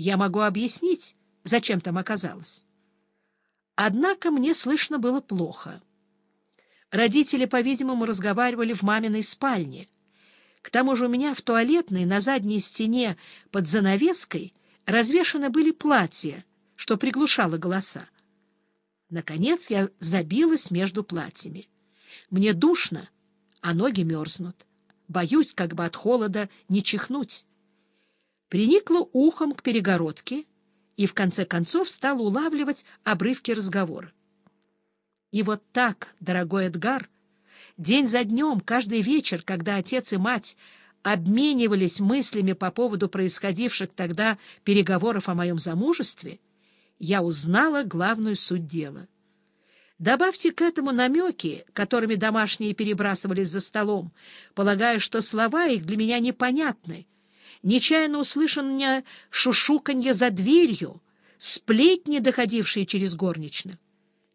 Я могу объяснить, зачем там оказалась. Однако мне слышно было плохо. Родители, по-видимому, разговаривали в маминой спальне. К тому же у меня в туалетной на задней стене под занавеской развешаны были платья, что приглушало голоса. Наконец я забилась между платьями. Мне душно, а ноги мерзнут. Боюсь, как бы от холода не чихнуть. Приникла ухом к перегородке и, в конце концов, стала улавливать обрывки разговора. И вот так, дорогой Эдгар, день за днем, каждый вечер, когда отец и мать обменивались мыслями по поводу происходивших тогда переговоров о моем замужестве, я узнала главную суть дела. Добавьте к этому намеки, которыми домашние перебрасывались за столом, полагая, что слова их для меня непонятны, нечаянно услышанное шушуканье за дверью, сплетни, доходившие через горничных.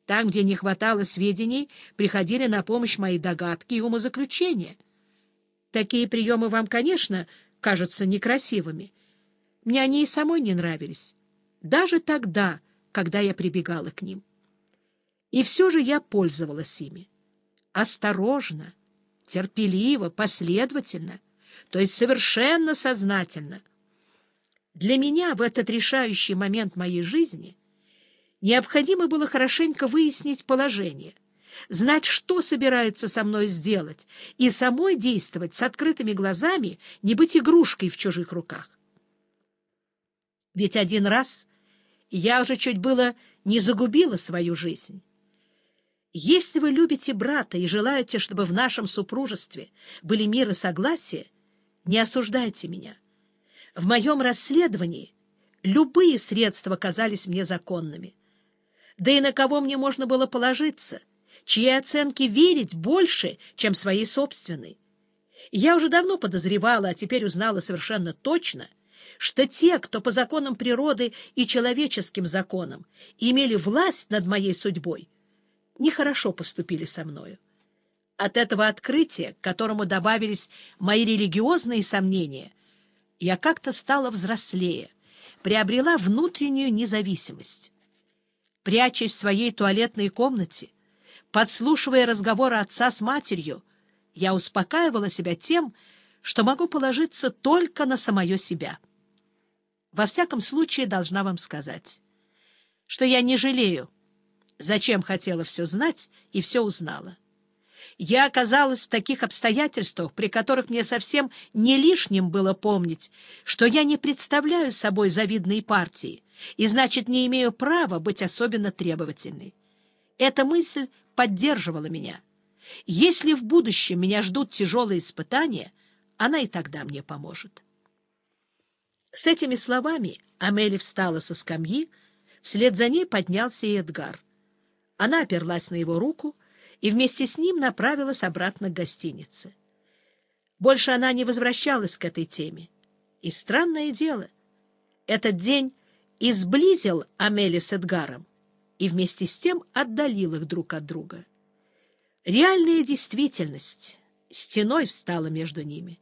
Там, где не хватало сведений, приходили на помощь мои догадки и умозаключения. Такие приемы вам, конечно, кажутся некрасивыми. Мне они и самой не нравились. Даже тогда, когда я прибегала к ним. И все же я пользовалась ими. Осторожно, терпеливо, последовательно, то есть совершенно сознательно. Для меня в этот решающий момент моей жизни — Необходимо было хорошенько выяснить положение, знать, что собирается со мной сделать, и самой действовать с открытыми глазами, не быть игрушкой в чужих руках. Ведь один раз я уже чуть было не загубила свою жизнь. Если вы любите брата и желаете, чтобы в нашем супружестве были мир и согласие, не осуждайте меня. В моем расследовании любые средства казались мне законными. Да и на кого мне можно было положиться, чьей оценке верить больше, чем своей собственной? Я уже давно подозревала, а теперь узнала совершенно точно, что те, кто по законам природы и человеческим законам имели власть над моей судьбой, нехорошо поступили со мною. От этого открытия, к которому добавились мои религиозные сомнения, я как-то стала взрослее, приобрела внутреннюю независимость прячась в своей туалетной комнате, подслушивая разговоры отца с матерью, я успокаивала себя тем, что могу положиться только на самое себя. Во всяком случае, должна вам сказать, что я не жалею, зачем хотела все знать и все узнала. Я оказалась в таких обстоятельствах, при которых мне совсем не лишним было помнить, что я не представляю собой завидной партии, и, значит, не имею права быть особенно требовательной. Эта мысль поддерживала меня. Если в будущем меня ждут тяжелые испытания, она и тогда мне поможет. С этими словами Амели встала со скамьи, вслед за ней поднялся и Эдгар. Она оперлась на его руку и вместе с ним направилась обратно к гостинице. Больше она не возвращалась к этой теме. И странное дело, этот день и сблизил Амели с Эдгаром, и вместе с тем отдалил их друг от друга. Реальная действительность стеной встала между ними.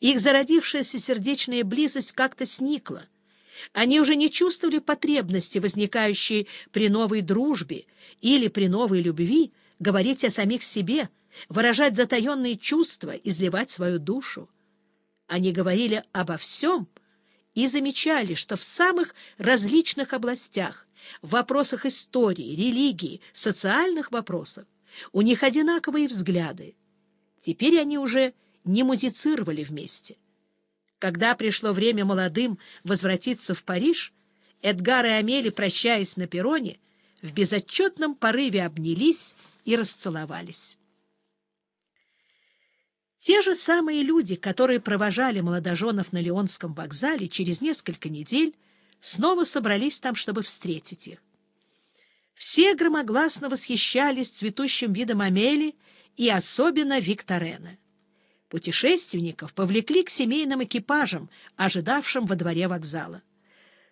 Их зародившаяся сердечная близость как-то сникла. Они уже не чувствовали потребности, возникающей при новой дружбе или при новой любви, говорить о самих себе, выражать затаенные чувства, изливать свою душу. Они говорили обо всем — и замечали, что в самых различных областях, в вопросах истории, религии, социальных вопросах, у них одинаковые взгляды. Теперь они уже не музицировали вместе. Когда пришло время молодым возвратиться в Париж, Эдгар и Амели, прощаясь на перроне, в безотчетном порыве обнялись и расцеловались. Те же самые люди, которые провожали молодоженов на Леонском вокзале, через несколько недель снова собрались там, чтобы встретить их. Все громогласно восхищались цветущим видом Амели и особенно Викторена. Путешественников повлекли к семейным экипажам, ожидавшим во дворе вокзала.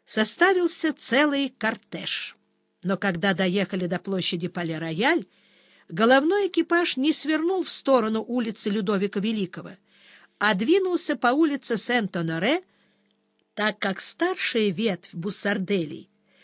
Составился целый кортеж. Но когда доехали до площади Пале-Рояль, головной экипаж не свернул в сторону улицы Людовика Великого, а двинулся по улице Сент-Оноре, так как старшая ветвь Буссарделей